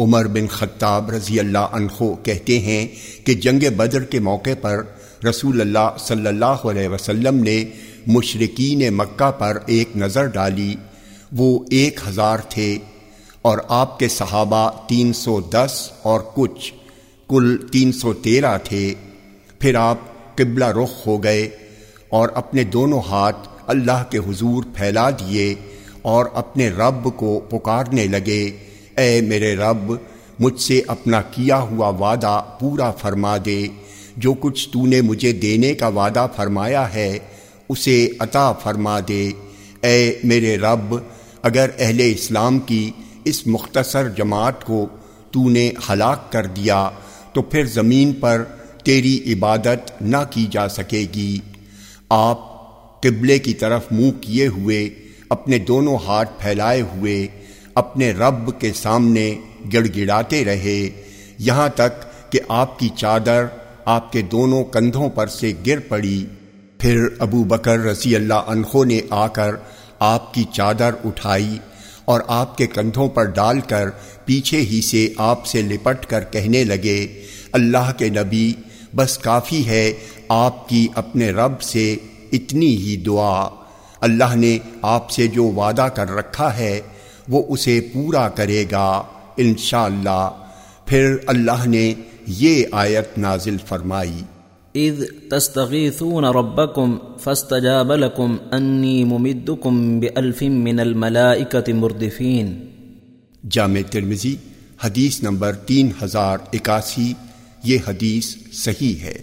عمر بن خطاب رضی اللہ عنہ کہتے ہیں کہ جنگ بدر کے موقع پر رسول اللہ صلی اللہ علیہ وسلم نے مشرقین مکہ پر ایک نظر ڈالی۔ وہ ایک ہزار تھے اور آپ کے صحابہ تین سو دس اور کچھ، کل تین سو تیرہ تھے۔ پھر آپ قبلہ رخ ہو گئے اور اپنے دونوں ہاتھ اللہ کے حضور پھیلا دیے اور اپنے رب کو پکارنے لگے۔ اے میرے رب، مجھ سے اپنا کیا ہوا وعدہ پورا فرما دے۔ جو کچھ تو نے مجھے دینے کا وعدہ فرمایا ہے، اسے عطا فرما دے۔ اے میرے رب، اگر اہل اسلام کی اس مختصر جماعت کو تو نے ہلاک کر دیا، تو پھر زمین پر تیری عبادت نہ کی جا سکے گی۔ آپ قبلے کی طرف منہ کیے ہوئے، اپنے دونوں ہاتھ پھیلائے ہوئے اپنے رب کے سامنے گڑ گڑاتے رہے۔ یہاں تک کہ آپ کی چادر آپ کے دونوں کندھوں پر سے گر پڑی۔ پھر ابو بکر رضی اللہ عنہ نے آ کر آپ کی چادر اٹھائی اور آپ کے کندھوں پر ڈال کر پیچھے ہی سے آپ سے لپٹ کر کہنے لگے، اللہ کے نبی، بس کافی ہے آپ کی اپنے رب سے اتنی ہی دعا۔ اللہ نے آپ سے جو وعدہ کر رکھا ہے وہ اسے پورا کرے گا انشاءاللہ۔ پھر اللہ نے یہ آیت نازل فرمائی۔ اذ تستغیثون ربکم فاستجاب لکم انی ممدکم بألف من الملائکت مردفین جامع ترمزی حدیث نمبر تین ہزار اکاسی۔ یہ حدیث صحیح ہے۔